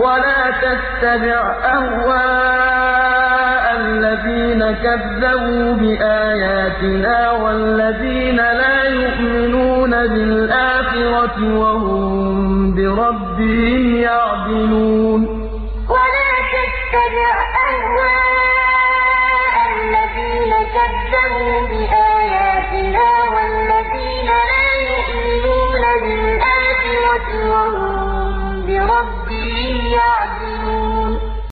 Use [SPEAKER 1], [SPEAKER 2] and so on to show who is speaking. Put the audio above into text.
[SPEAKER 1] وَلَا تَتَّبِعْ أَهْوَاءَ الَّذِينَ كَذَّبُوا بِآيَاتِنَا وَالَّذِينَ لَا يُؤْمِنُونَ بِالْآخِرَةِ وَهُم بِرَبِّهِمْ يَعْدِلُونَ. وَلَا تَتَّبِعْ أَهْوَاءَ الَّذِينَ كَذَّبُوا بِآيَاتِنَا وَالَّذِينَ لَا يُؤْمِنُونَ بِالْآخِرَةِ وَهُم بِرَبِّهِمْ